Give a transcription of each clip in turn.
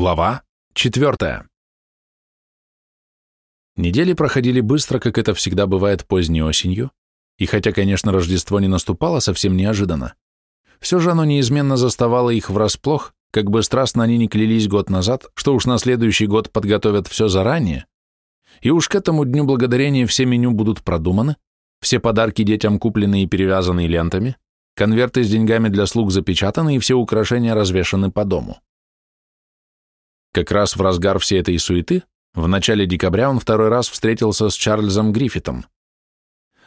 Глава четвертая. Недели проходили быстро, как это всегда бывает поздней осенью, и хотя, конечно, Рождество не наступало совсем неожиданно, все же оно неизменно заставало их врасплох, как бы страстно они не клялись год назад, что уж на следующий год подготовят все заранее, и уж к этому Дню Благодарения все меню будут продуманы, все подарки детям куплены и перевязаны лентами, конверты с деньгами для слуг запечатаны и все украшения развешаны по дому. Как раз в разгар всей этой суеты, в начале декабря он второй раз встретился с Чарльзом Гриффитом.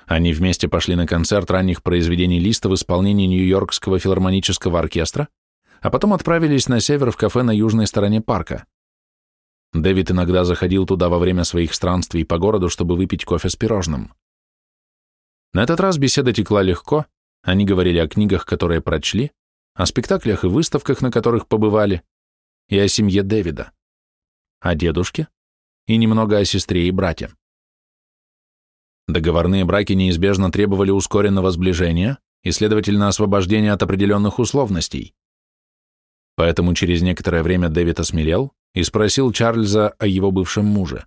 Они вместе пошли на концерт ранних произведений Листа в исполнении Нью-Йоркского филармонического оркестра, а потом отправились на север в кафе на южной стороне парка. Дэвид иногда заходил туда во время своих странствий по городу, чтобы выпить кофе с пирожным. На этот раз беседа текла легко, они говорили о книгах, которые прочли, о спектаклях и выставках, на которых побывали, и о семье Дэвида, о дедушке и немного о сестре и брате. Договорные браки неизбежно требовали ускоренного сближения и, следовательно, освобождения от определенных условностей. Поэтому через некоторое время Дэвид осмелел и спросил Чарльза о его бывшем муже.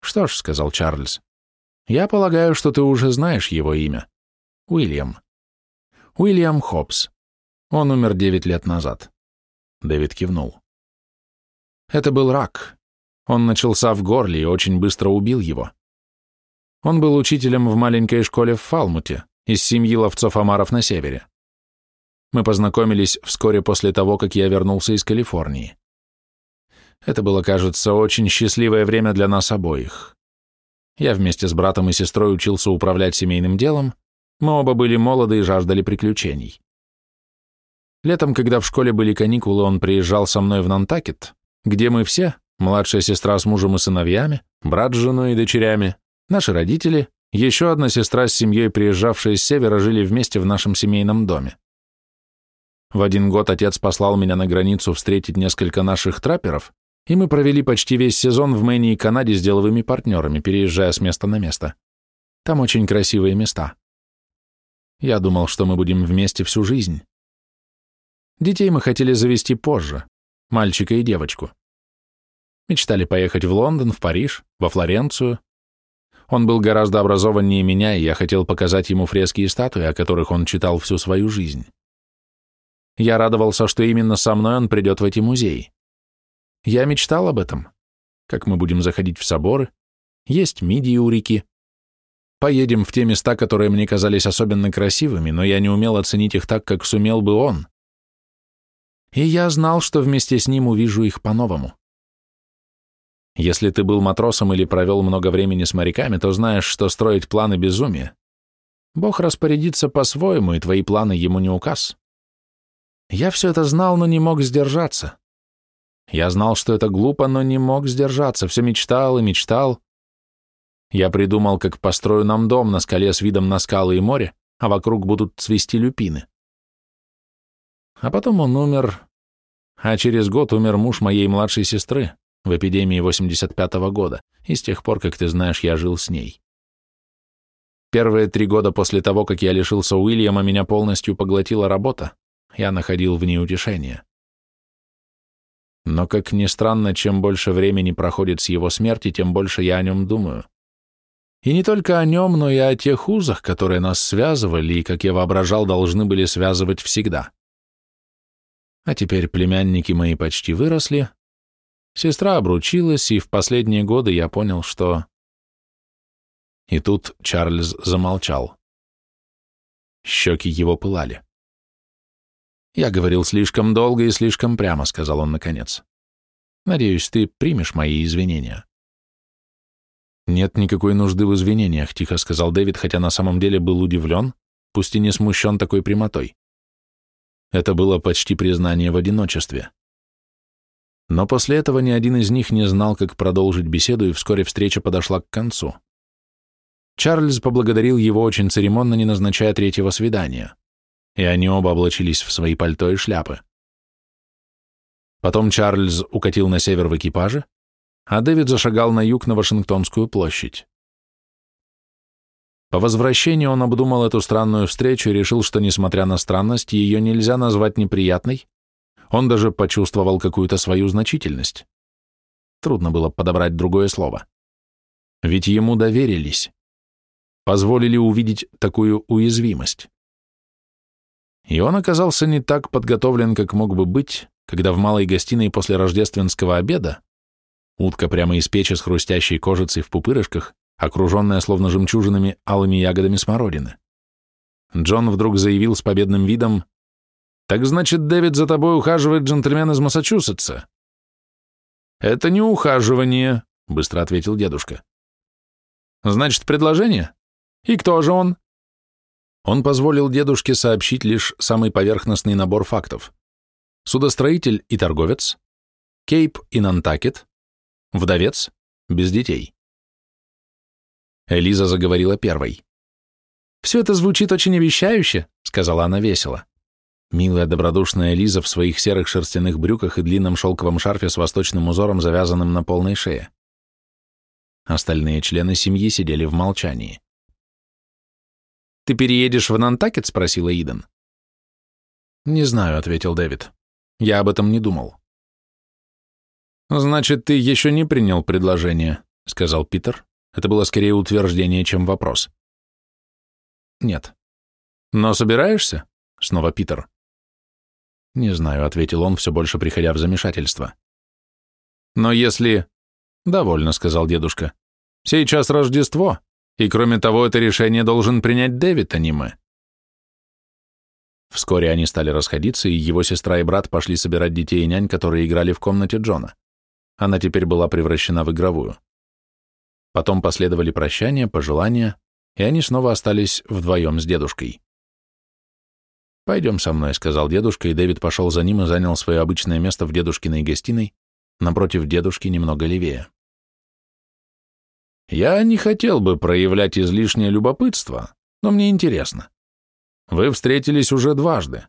«Что ж», — сказал Чарльз, — «я полагаю, что ты уже знаешь его имя. Уильям. Уильям Хоббс. Он умер девять лет назад. Дэвид кивнул. Это был рак. Он начался в горле и очень быстро убил его. Он был учителем в маленькой школе в Фалмуте, из семьи ловцов-омаров на севере. Мы познакомились вскоре после того, как я вернулся из Калифорнии. Это было, кажется, очень счастливое время для нас обоих. Я вместе с братом и сестрой учился управлять семейным делом, мы оба были молоды и жаждали приключений. Летом, когда в школе были каникулы, он приезжал со мной в Нантакет, где мы все, младшая сестра с мужем и сыновьями, брат с женой и дочерями, наши родители, еще одна сестра с семьей, приезжавшая с севера, жили вместе в нашем семейном доме. В один год отец послал меня на границу встретить несколько наших трапперов, и мы провели почти весь сезон в Мэне и Канаде с деловыми партнерами, переезжая с места на место. Там очень красивые места. Я думал, что мы будем вместе всю жизнь. Детей мы хотели завести позже, мальчика и девочку. Мечтали поехать в Лондон, в Париж, во Флоренцию. Он был гораздо образованнее меня, и я хотел показать ему фрески и статуи, о которых он читал всю свою жизнь. Я радовался, что именно со мной он придет в эти музеи. Я мечтал об этом, как мы будем заходить в соборы, есть мидии у реки. Поедем в те места, которые мне казались особенно красивыми, но я не умел оценить их так, как сумел бы он и я знал, что вместе с ним увижу их по-новому. Если ты был матросом или провел много времени с моряками, то знаешь, что строить планы безумие. Бог распорядится по-своему, и твои планы ему не указ. Я все это знал, но не мог сдержаться. Я знал, что это глупо, но не мог сдержаться, все мечтал и мечтал. Я придумал, как построю нам дом на скале с видом на скалы и море, а вокруг будут цвести люпины. А потом он умер, а через год умер муж моей младшей сестры в эпидемии 85-го года, и с тех пор, как ты знаешь, я жил с ней. Первые три года после того, как я лишился Уильяма, меня полностью поглотила работа, я находил в ней утешение. Но, как ни странно, чем больше времени проходит с его смерти, тем больше я о нем думаю. И не только о нем, но и о тех узах, которые нас связывали и, как я воображал, должны были связывать всегда. А теперь племянники мои почти выросли, сестра обручилась, и в последние годы я понял, что... И тут Чарльз замолчал. Щеки его пылали. «Я говорил слишком долго и слишком прямо», — сказал он наконец. «Надеюсь, ты примешь мои извинения». «Нет никакой нужды в извинениях», — тихо сказал Дэвид, хотя на самом деле был удивлен, пусть и не смущен такой прямотой. Это было почти признание в одиночестве. Но после этого ни один из них не знал, как продолжить беседу, и вскоре встреча подошла к концу. Чарльз поблагодарил его очень церемонно, не назначая третьего свидания, и они оба облачились в свои пальто и шляпы. Потом Чарльз укатил на север в экипаже, а Дэвид зашагал на юг на Вашингтонскую площадь. По возвращении он обдумал эту странную встречу и решил, что, несмотря на странность, ее нельзя назвать неприятной. Он даже почувствовал какую-то свою значительность. Трудно было подобрать другое слово. Ведь ему доверились. Позволили увидеть такую уязвимость. И он оказался не так подготовлен, как мог бы быть, когда в малой гостиной после рождественского обеда утка прямо из печи с хрустящей кожицей в пупырышках, окруженная словно жемчужинами алыми ягодами смородины. Джон вдруг заявил с победным видом, «Так значит, Дэвид, за тобой ухаживает джентльмен из Массачусетса?» «Это не ухаживание», — быстро ответил дедушка. «Значит, предложение? И кто же он?» Он позволил дедушке сообщить лишь самый поверхностный набор фактов. Судостроитель и торговец, Кейп и Нантакет, вдовец, без детей. Элиза заговорила первой. «Все это звучит очень обещающе», — сказала она весело. Милая добродушная Элиза в своих серых шерстяных брюках и длинном шелковом шарфе с восточным узором, завязанным на полной шее. Остальные члены семьи сидели в молчании. «Ты переедешь в Нантакет?» — спросила Иден. «Не знаю», — ответил Дэвид. «Я об этом не думал». «Значит, ты еще не принял предложение», — сказал Питер. Это было скорее утверждение, чем вопрос. «Нет». «Но собираешься?» — снова Питер. «Не знаю», — ответил он, все больше приходя в замешательство. «Но если...» «Довольно», — сказал дедушка. «Сейчас Рождество. И кроме того, это решение должен принять Дэвид, а не мы. Вскоре они стали расходиться, и его сестра и брат пошли собирать детей и нянь, которые играли в комнате Джона. Она теперь была превращена в игровую. Потом последовали прощания, пожелания, и они снова остались вдвоем с дедушкой. «Пойдем со мной», — сказал дедушка, и Дэвид пошел за ним и занял свое обычное место в дедушкиной гостиной, напротив дедушки немного левее. Я не хотел бы проявлять излишнее любопытство, но мне интересно. Вы встретились уже дважды.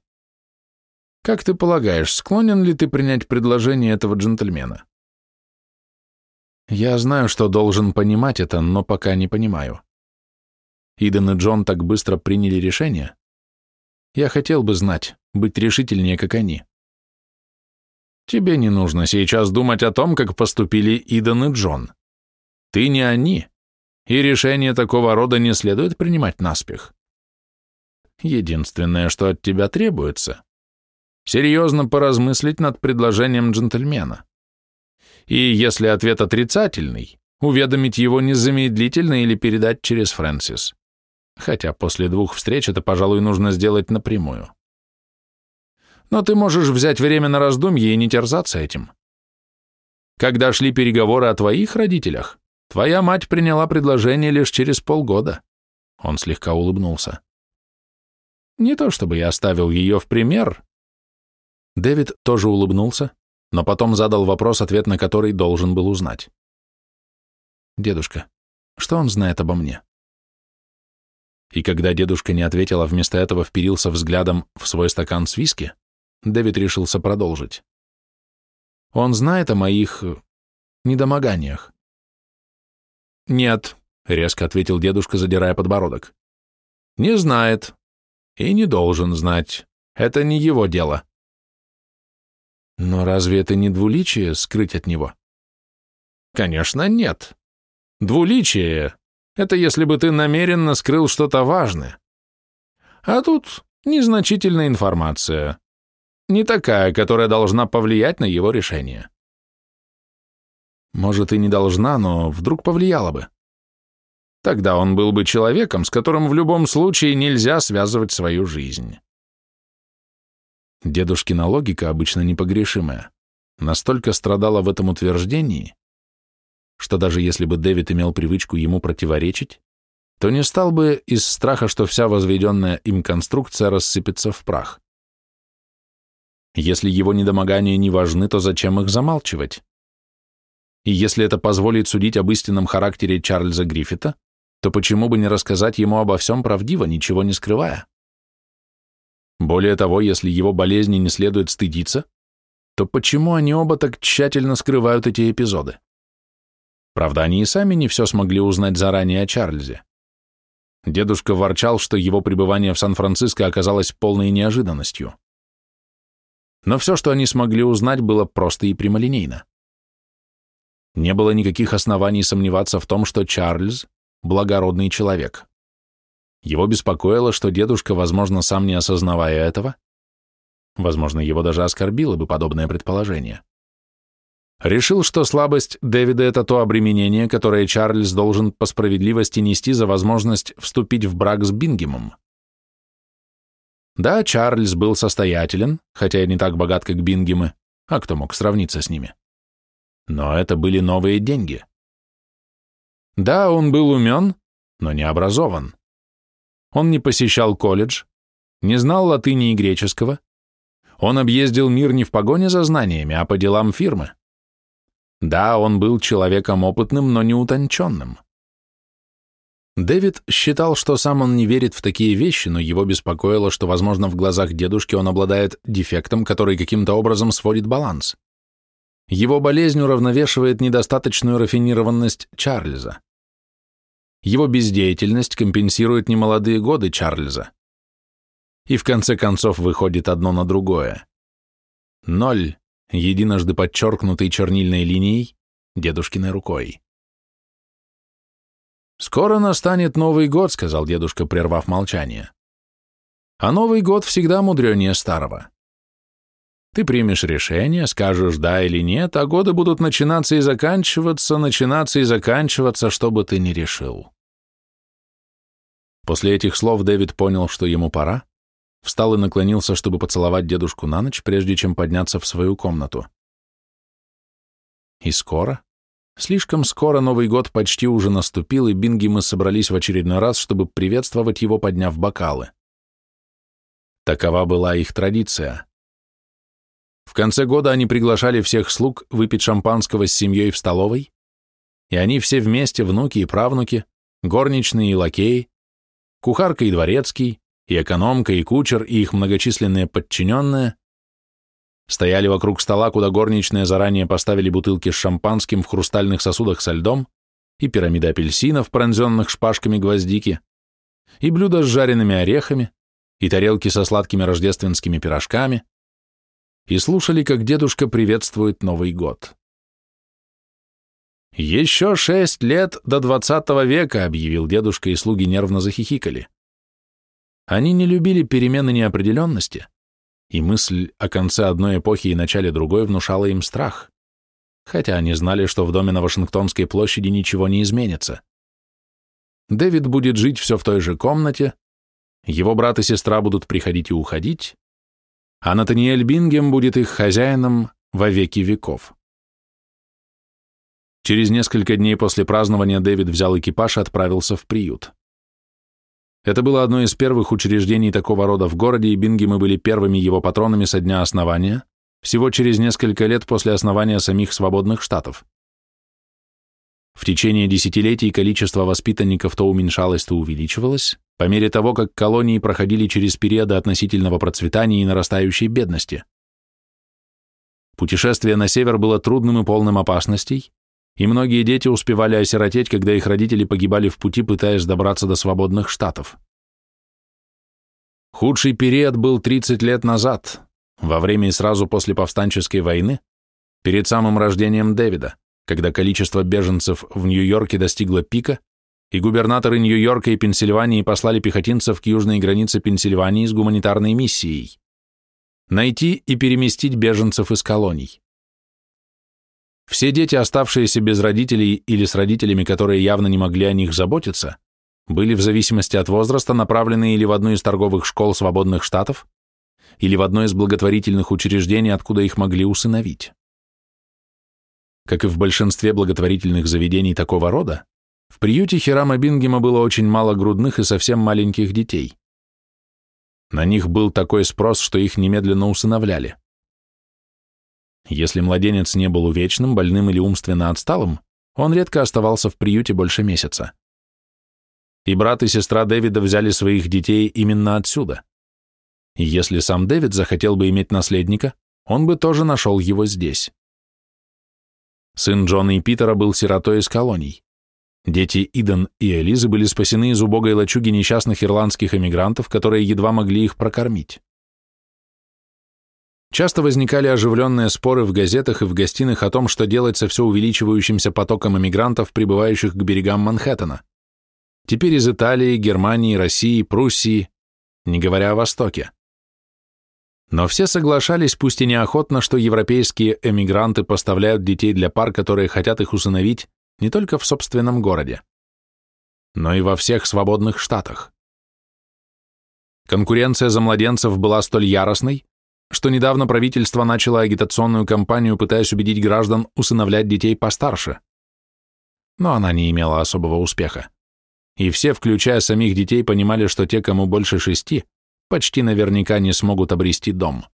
Как ты полагаешь, склонен ли ты принять предложение этого джентльмена? Я знаю, что должен понимать это, но пока не понимаю. Иден и Джон так быстро приняли решение. Я хотел бы знать, быть решительнее, как они. Тебе не нужно сейчас думать о том, как поступили Иден и Джон. Ты не они, и решение такого рода не следует принимать наспех. Единственное, что от тебя требуется, серьезно поразмыслить над предложением джентльмена. И если ответ отрицательный, уведомить его незамедлительно или передать через Фрэнсис. Хотя после двух встреч это, пожалуй, нужно сделать напрямую. Но ты можешь взять время на раздумье и не терзаться этим. Когда шли переговоры о твоих родителях, Твоя мать приняла предложение лишь через полгода. Он слегка улыбнулся. Не то чтобы я оставил ее в пример. Дэвид тоже улыбнулся, но потом задал вопрос, ответ на который должен был узнать. «Дедушка, что он знает обо мне?» И когда дедушка не ответил, а вместо этого вперился взглядом в свой стакан с виски, Дэвид решился продолжить. «Он знает о моих недомоганиях. «Нет», — резко ответил дедушка, задирая подбородок. «Не знает. И не должен знать. Это не его дело». «Но разве это не двуличие скрыть от него?» «Конечно, нет. Двуличие — это если бы ты намеренно скрыл что-то важное. А тут незначительная информация, не такая, которая должна повлиять на его решение». Может, и не должна, но вдруг повлияла бы. Тогда он был бы человеком, с которым в любом случае нельзя связывать свою жизнь. Дедушкина логика, обычно непогрешимая, настолько страдала в этом утверждении, что даже если бы Дэвид имел привычку ему противоречить, то не стал бы из страха, что вся возведенная им конструкция рассыпется в прах. Если его недомогания не важны, то зачем их замалчивать? И если это позволит судить об истинном характере Чарльза Гриффита, то почему бы не рассказать ему обо всем правдиво, ничего не скрывая? Более того, если его болезни не следует стыдиться, то почему они оба так тщательно скрывают эти эпизоды? Правда, они и сами не все смогли узнать заранее о Чарльзе. Дедушка ворчал, что его пребывание в Сан-Франциско оказалось полной неожиданностью. Но все, что они смогли узнать, было просто и прямолинейно. Не было никаких оснований сомневаться в том, что Чарльз – благородный человек. Его беспокоило, что дедушка, возможно, сам не осознавая этого, возможно, его даже оскорбило бы подобное предположение, решил, что слабость Дэвида – это то обременение, которое Чарльз должен по справедливости нести за возможность вступить в брак с Бингемом. Да, Чарльз был состоятелен, хотя и не так богат, как Бингемы, а кто мог сравниться с ними. Но это были новые деньги. Да, он был умен, но не образован. Он не посещал колледж, не знал латыни и греческого. Он объездил мир не в погоне за знаниями, а по делам фирмы. Да, он был человеком опытным, но не утонченным. Дэвид считал, что сам он не верит в такие вещи, но его беспокоило, что, возможно, в глазах дедушки он обладает дефектом, который каким-то образом сводит баланс. Его болезнь уравновешивает недостаточную рафинированность Чарльза. Его бездеятельность компенсирует немолодые годы Чарльза. И в конце концов выходит одно на другое. Ноль единожды подчеркнутый чернильной линией, дедушкиной рукой. «Скоро настанет Новый год», — сказал дедушка, прервав молчание. «А Новый год всегда мудренее старого. Ты примешь решение, скажешь «да» или «нет», а годы будут начинаться и заканчиваться, начинаться и заканчиваться, что бы ты ни решил». После этих слов Дэвид понял, что ему пора, встал и наклонился, чтобы поцеловать дедушку на ночь, прежде чем подняться в свою комнату. И скоро, слишком скоро Новый год почти уже наступил, и Бинги мы собрались в очередной раз, чтобы приветствовать его, подняв бокалы. Такова была их традиция. В конце года они приглашали всех слуг выпить шампанского с семьей в столовой, и они все вместе, внуки и правнуки, горничные и лакеи, кухарка и дворецкий, и экономка, и кучер, и их многочисленные подчиненные стояли вокруг стола, куда горничные заранее поставили бутылки с шампанским в хрустальных сосудах со льдом, и пирамиды апельсинов, пронзенных шпажками гвоздики, и блюда с жареными орехами, и тарелки со сладкими рождественскими пирожками, и слушали, как дедушка приветствует Новый год. «Еще шесть лет до двадцатого века», — объявил дедушка, и слуги нервно захихикали. Они не любили перемены неопределенности, и мысль о конце одной эпохи и начале другой внушала им страх, хотя они знали, что в доме на Вашингтонской площади ничего не изменится. Дэвид будет жить все в той же комнате, его брат и сестра будут приходить и уходить, а Натаниэль Бингем будет их хозяином во веки веков. Через несколько дней после празднования Дэвид взял экипаж и отправился в приют. Это было одно из первых учреждений такого рода в городе, и Бингемы были первыми его патронами со дня основания, всего через несколько лет после основания самих свободных штатов. В течение десятилетий количество воспитанников то уменьшалось, то увеличивалось, по мере того, как колонии проходили через периоды относительного процветания и нарастающей бедности. Путешествие на север было трудным и полным опасностей, и многие дети успевали осиротеть, когда их родители погибали в пути, пытаясь добраться до свободных штатов. Худший период был 30 лет назад, во время и сразу после повстанческой войны, перед самым рождением Дэвида, когда количество беженцев в Нью-Йорке достигло пика, и губернаторы Нью-Йорка и Пенсильвании послали пехотинцев к южной границе Пенсильвании с гуманитарной миссией – найти и переместить беженцев из колоний. Все дети, оставшиеся без родителей или с родителями, которые явно не могли о них заботиться, были в зависимости от возраста направлены или в одну из торговых школ свободных штатов, или в одно из благотворительных учреждений, откуда их могли усыновить. Как и в большинстве благотворительных заведений такого рода, в приюте Хирама Бингема было очень мало грудных и совсем маленьких детей. На них был такой спрос, что их немедленно усыновляли. Если младенец не был увечным, больным или умственно отсталым, он редко оставался в приюте больше месяца. И брат и сестра Дэвида взяли своих детей именно отсюда. И если сам Дэвид захотел бы иметь наследника, он бы тоже нашел его здесь. Сын Джона и Питера был сиротой из колоний. Дети Иден и Элизы были спасены из убогой лачуги несчастных ирландских эмигрантов, которые едва могли их прокормить. Часто возникали оживленные споры в газетах и в гостиных о том, что делать со все увеличивающимся потоком эмигрантов, прибывающих к берегам Манхэттена. Теперь из Италии, Германии, России, Пруссии, не говоря о Востоке. Но все соглашались, пусть и неохотно, что европейские эмигранты поставляют детей для пар, которые хотят их усыновить не только в собственном городе, но и во всех свободных штатах. Конкуренция за младенцев была столь яростной, что недавно правительство начало агитационную кампанию, пытаясь убедить граждан усыновлять детей постарше. Но она не имела особого успеха. И все, включая самих детей, понимали, что те, кому больше шести, почти наверняка не смогут обрести дом.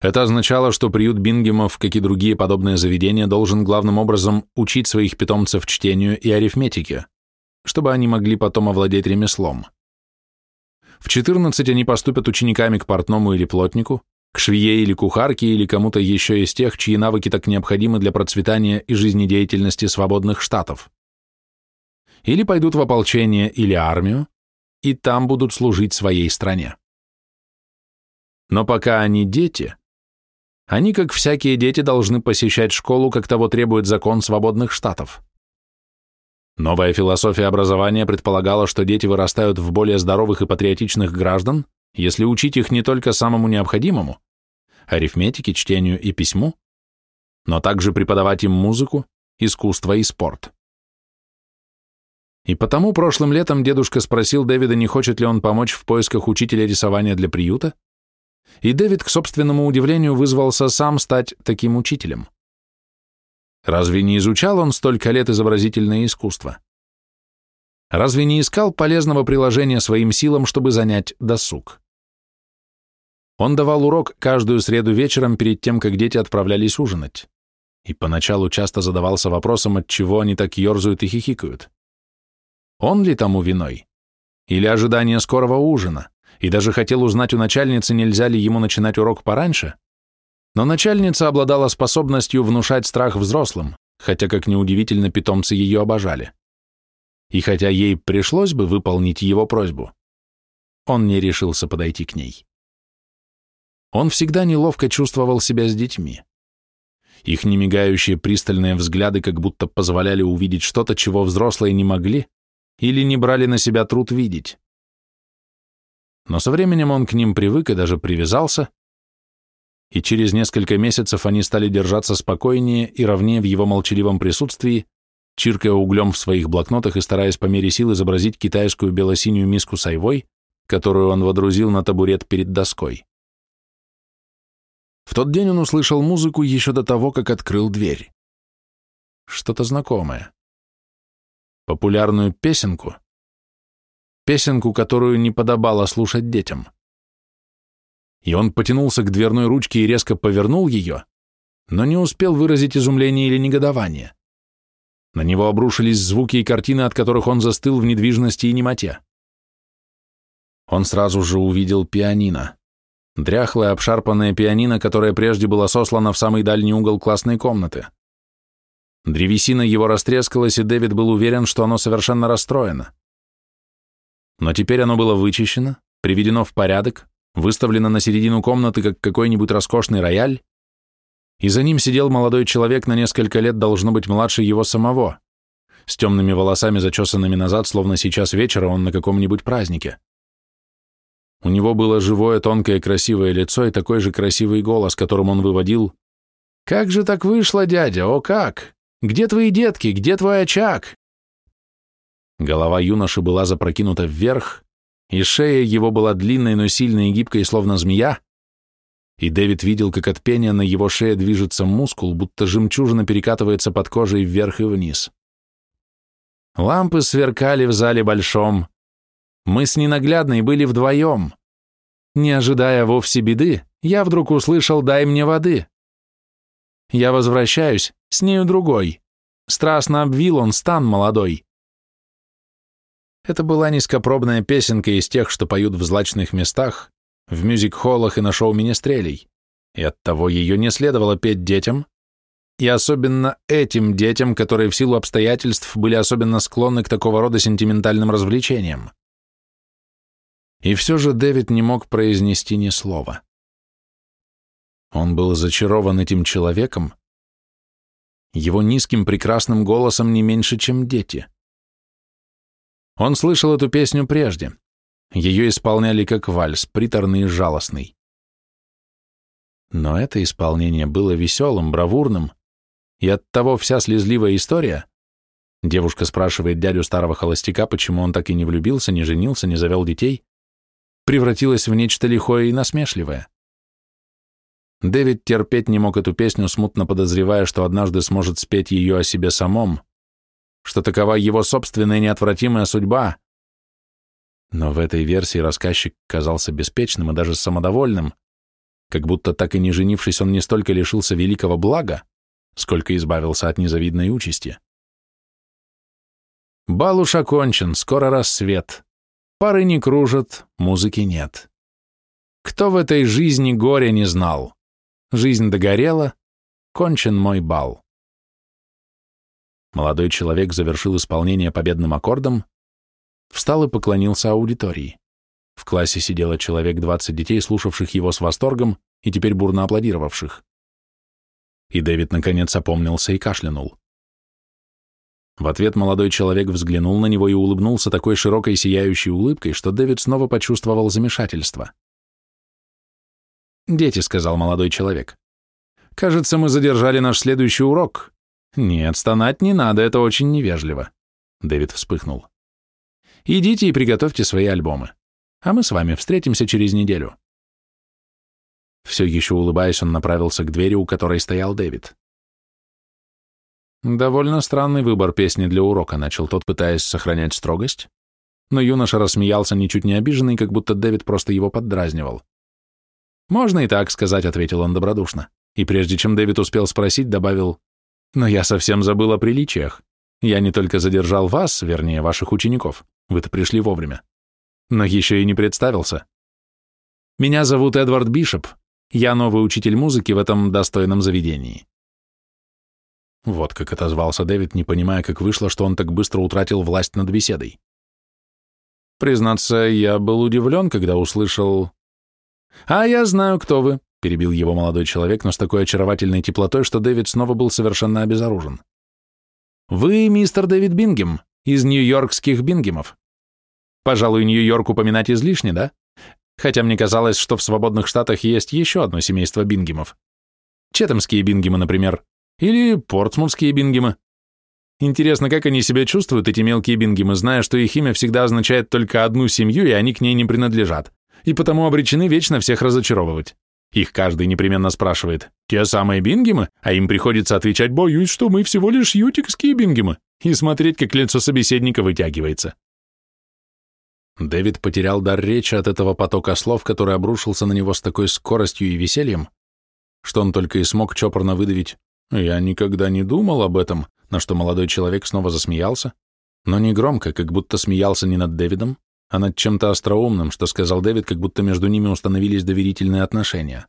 Это означало, что приют Бингемов, как и другие подобные заведения, должен главным образом учить своих питомцев чтению и арифметике, чтобы они могли потом овладеть ремеслом. В 14 они поступят учениками к портному или плотнику, к швее или кухарке или кому-то еще из тех, чьи навыки так необходимы для процветания и жизнедеятельности свободных штатов. Или пойдут в ополчение или армию, и там будут служить своей стране. Но пока они дети, они, как всякие дети, должны посещать школу, как того требует закон свободных штатов. Новая философия образования предполагала, что дети вырастают в более здоровых и патриотичных граждан, если учить их не только самому необходимому, арифметике, чтению и письму, но также преподавать им музыку, искусство и спорт. И потому прошлым летом дедушка спросил Дэвида, не хочет ли он помочь в поисках учителя рисования для приюта, и Дэвид, к собственному удивлению, вызвался сам стать таким учителем. Разве не изучал он столько лет изобразительное искусство? Разве не искал полезного приложения своим силам, чтобы занять досуг? Он давал урок каждую среду вечером перед тем, как дети отправлялись ужинать, и поначалу часто задавался вопросом, от чего они так ерзают и хихикают. Он ли тому виной? Или ожидание скорого ужина? И даже хотел узнать у начальницы, нельзя ли ему начинать урок пораньше? Но начальница обладала способностью внушать страх взрослым, хотя, как неудивительно, питомцы ее обожали. И хотя ей пришлось бы выполнить его просьбу, он не решился подойти к ней. Он всегда неловко чувствовал себя с детьми. Их немигающие пристальные взгляды как будто позволяли увидеть что-то, чего взрослые не могли, или не брали на себя труд видеть. Но со временем он к ним привык и даже привязался, и через несколько месяцев они стали держаться спокойнее и ровнее в его молчаливом присутствии, чиркая углем в своих блокнотах и стараясь по мере сил изобразить китайскую белосинюю миску с айвой, которую он водрузил на табурет перед доской. В тот день он услышал музыку еще до того, как открыл дверь. Что-то знакомое популярную песенку, песенку, которую не подобало слушать детям. И он потянулся к дверной ручке и резко повернул ее, но не успел выразить изумление или негодование. На него обрушились звуки и картины, от которых он застыл в недвижности и немоте. Он сразу же увидел пианино. Дряхлое, обшарпанное пианино, которое прежде было сослано в самый дальний угол классной комнаты. Древесина его растрескалась, и Дэвид был уверен, что оно совершенно расстроено. Но теперь оно было вычищено, приведено в порядок, выставлено на середину комнаты, как какой-нибудь роскошный рояль, и за ним сидел молодой человек на несколько лет, должно быть, младше его самого, с темными волосами, зачесанными назад, словно сейчас вечера он на каком-нибудь празднике. У него было живое, тонкое, красивое лицо и такой же красивый голос, которым он выводил «Как же так вышло, дядя, о как! Где твои детки? Где твой очаг?» Голова юноши была запрокинута вверх, и шея его была длинной, но сильной и гибкой, словно змея, и Дэвид видел, как от пения на его шее движется мускул, будто жемчужина перекатывается под кожей вверх и вниз. Лампы сверкали в зале большом. Мы с ненаглядной были вдвоем. Не ожидая вовсе беды, я вдруг услышал «дай мне воды». Я возвращаюсь, с нею другой. Страстно обвил он стан молодой. Это была низкопробная песенка из тех, что поют в злачных местах, в мюзик-холлах и на шоу министрелей, и оттого ее не следовало петь детям, и особенно этим детям, которые в силу обстоятельств были особенно склонны к такого рода сентиментальным развлечениям. И все же Дэвид не мог произнести ни слова. Он был зачарован этим человеком, его низким прекрасным голосом не меньше, чем дети. Он слышал эту песню прежде. Ее исполняли как вальс, приторный и жалостный. Но это исполнение было веселым, бравурным, и оттого вся слезливая история Девушка спрашивает дядю старого холостяка, почему он так и не влюбился, не женился, не завел детей, превратилась в нечто лихое и насмешливое. Дэвид терпеть не мог эту песню, смутно подозревая, что однажды сможет спеть ее о себе самом, что такова его собственная неотвратимая судьба. Но в этой версии рассказчик казался беспечным и даже самодовольным, как будто так и не женившись, он не столько лишился великого блага, сколько избавился от незавидной участи. Бал уж окончен, скоро рассвет. Пары не кружат, музыки нет. Кто в этой жизни горя не знал? Жизнь догорела, кончен мой бал. Молодой человек завершил исполнение победным аккордом, встал и поклонился аудитории. В классе сидело человек 20 детей, слушавших его с восторгом и теперь бурно аплодировавших. И Дэвид наконец опомнился и кашлянул. В ответ молодой человек взглянул на него и улыбнулся такой широкой сияющей улыбкой, что Дэвид снова почувствовал замешательство. «Дети», — сказал молодой человек. «Кажется, мы задержали наш следующий урок». «Нет, стонать не надо, это очень невежливо». Дэвид вспыхнул. «Идите и приготовьте свои альбомы, а мы с вами встретимся через неделю». Все еще улыбаясь, он направился к двери, у которой стоял Дэвид. Довольно странный выбор песни для урока, начал тот, пытаясь сохранять строгость, но юноша рассмеялся ничуть не обиженный, как будто Дэвид просто его поддразнивал. «Можно и так сказать», — ответил он добродушно. И прежде чем Дэвид успел спросить, добавил, «Но я совсем забыл о приличиях. Я не только задержал вас, вернее, ваших учеников, вы-то пришли вовремя, но еще и не представился. Меня зовут Эдвард Бишоп, я новый учитель музыки в этом достойном заведении. Вот как отозвался Дэвид, не понимая, как вышло, что он так быстро утратил власть над беседой. Признаться, я был удивлен, когда услышал... «А я знаю, кто вы», — перебил его молодой человек, но с такой очаровательной теплотой, что Дэвид снова был совершенно обезоружен. «Вы мистер Дэвид Бингем, из нью-йоркских Бингемов. Пожалуй, Нью-Йорк упоминать излишне, да? Хотя мне казалось, что в свободных штатах есть еще одно семейство Бингемов. Четемские Бингемы, например, или портсмутские бингемы. Интересно, как они себя чувствуют, эти мелкие бингемы, зная, что их имя всегда означает только одну семью, и они к ней не принадлежат, и потому обречены вечно всех разочаровывать. Их каждый непременно спрашивает, те самые бингемы, а им приходится отвечать, боюсь, что мы всего лишь ютикские бингемы, и смотреть, как лицо собеседника вытягивается. Дэвид потерял дар речи от этого потока слов, который обрушился на него с такой скоростью и весельем, что он только и смог чопорно выдавить. Я никогда не думал об этом, на что молодой человек снова засмеялся, но не громко, как будто смеялся не над Дэвидом, а над чем-то остроумным, что сказал Дэвид, как будто между ними установились доверительные отношения.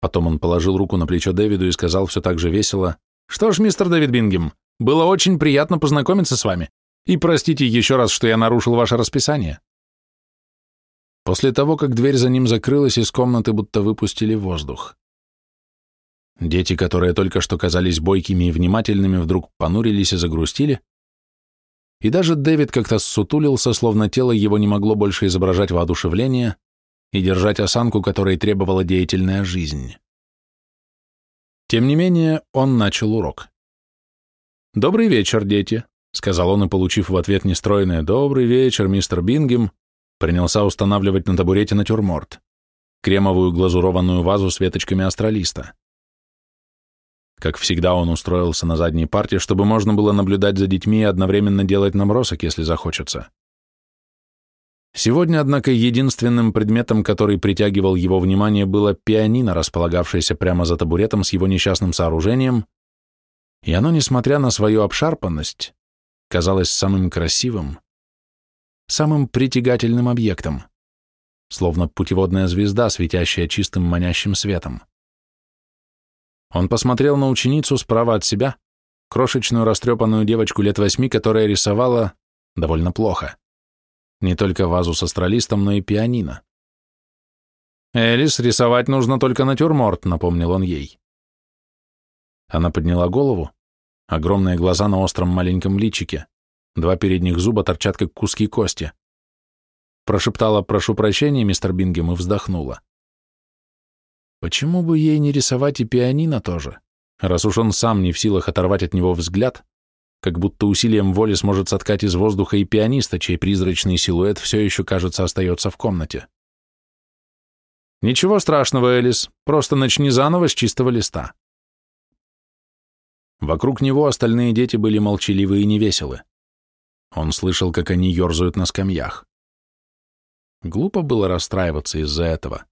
Потом он положил руку на плечо Дэвиду и сказал все так же весело, «Что ж, мистер Дэвид Бингем, было очень приятно познакомиться с вами, и простите еще раз, что я нарушил ваше расписание». После того, как дверь за ним закрылась, из комнаты будто выпустили воздух. Дети, которые только что казались бойкими и внимательными, вдруг понурились и загрустили, и даже Дэвид как-то ссутулился, словно тело его не могло больше изображать воодушевление и держать осанку, которой требовала деятельная жизнь. Тем не менее, он начал урок. «Добрый вечер, дети», — сказал он, и, получив в ответ нестроенное «Добрый вечер, мистер Бингем», принялся устанавливать на табурете натюрморт, кремовую глазурованную вазу с веточками астролиста. Как всегда, он устроился на задней парте, чтобы можно было наблюдать за детьми и одновременно делать набросок, если захочется. Сегодня, однако, единственным предметом, который притягивал его внимание, было пианино, располагавшееся прямо за табуретом с его несчастным сооружением, и оно, несмотря на свою обшарпанность, казалось самым красивым, самым притягательным объектом, словно путеводная звезда, светящая чистым манящим светом. Он посмотрел на ученицу справа от себя, крошечную растрепанную девочку лет восьми, которая рисовала довольно плохо. Не только вазу с астралистом, но и пианино. «Элис, рисовать нужно только натюрморт», — напомнил он ей. Она подняла голову, огромные глаза на остром маленьком личике, два передних зуба торчат, как куски кости. Прошептала «прошу прощения, мистер Бингем» и вздохнула. Почему бы ей не рисовать и пианино тоже, раз уж он сам не в силах оторвать от него взгляд, как будто усилием воли сможет соткать из воздуха и пианиста, чей призрачный силуэт все еще, кажется, остается в комнате. «Ничего страшного, Элис, просто начни заново с чистого листа». Вокруг него остальные дети были молчаливы и невеселы. Он слышал, как они ерзают на скамьях. Глупо было расстраиваться из-за этого.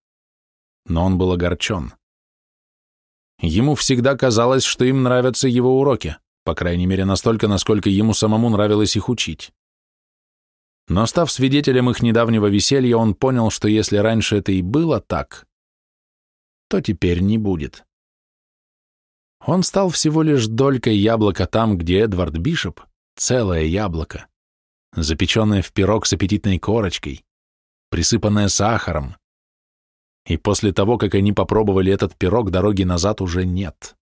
Но он был огорчен. Ему всегда казалось, что им нравятся его уроки, по крайней мере настолько, насколько ему самому нравилось их учить. Но став свидетелем их недавнего веселья, он понял, что если раньше это и было так, то теперь не будет. Он стал всего лишь долькой яблока там, где Эдвард Бишоп — целое яблоко, запеченное в пирог с аппетитной корочкой, присыпанное сахаром. И после того, как они попробовали этот пирог, дороги назад уже нет.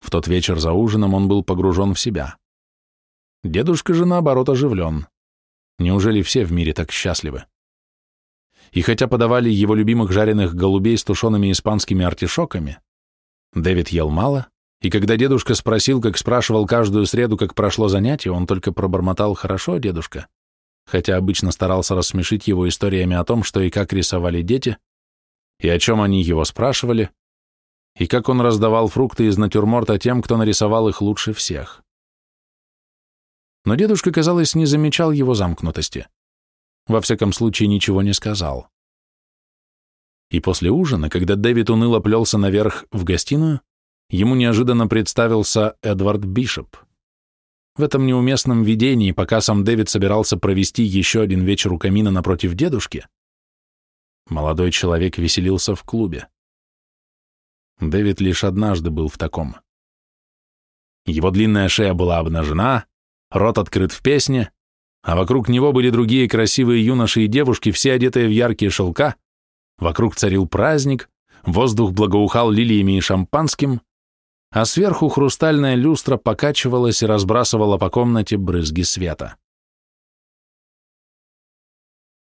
В тот вечер за ужином он был погружен в себя. Дедушка же, наоборот, оживлен. Неужели все в мире так счастливы? И хотя подавали его любимых жареных голубей с тушеными испанскими артишоками, Дэвид ел мало, и когда дедушка спросил, как спрашивал каждую среду, как прошло занятие, он только пробормотал «хорошо, дедушка», хотя обычно старался рассмешить его историями о том, что и как рисовали дети, и о чем они его спрашивали, и как он раздавал фрукты из натюрморта тем, кто нарисовал их лучше всех. Но дедушка, казалось, не замечал его замкнутости. Во всяком случае, ничего не сказал. И после ужина, когда Дэвид уныло плелся наверх в гостиную, ему неожиданно представился Эдвард Бишоп. В этом неуместном видении, пока сам Дэвид собирался провести еще один вечер у камина напротив дедушки, молодой человек веселился в клубе. Дэвид лишь однажды был в таком. Его длинная шея была обнажена, рот открыт в песне, а вокруг него были другие красивые юноши и девушки, все одетые в яркие шелка, Вокруг царил праздник, воздух благоухал лилиями и шампанским, а сверху хрустальная люстра покачивалась и разбрасывала по комнате брызги света.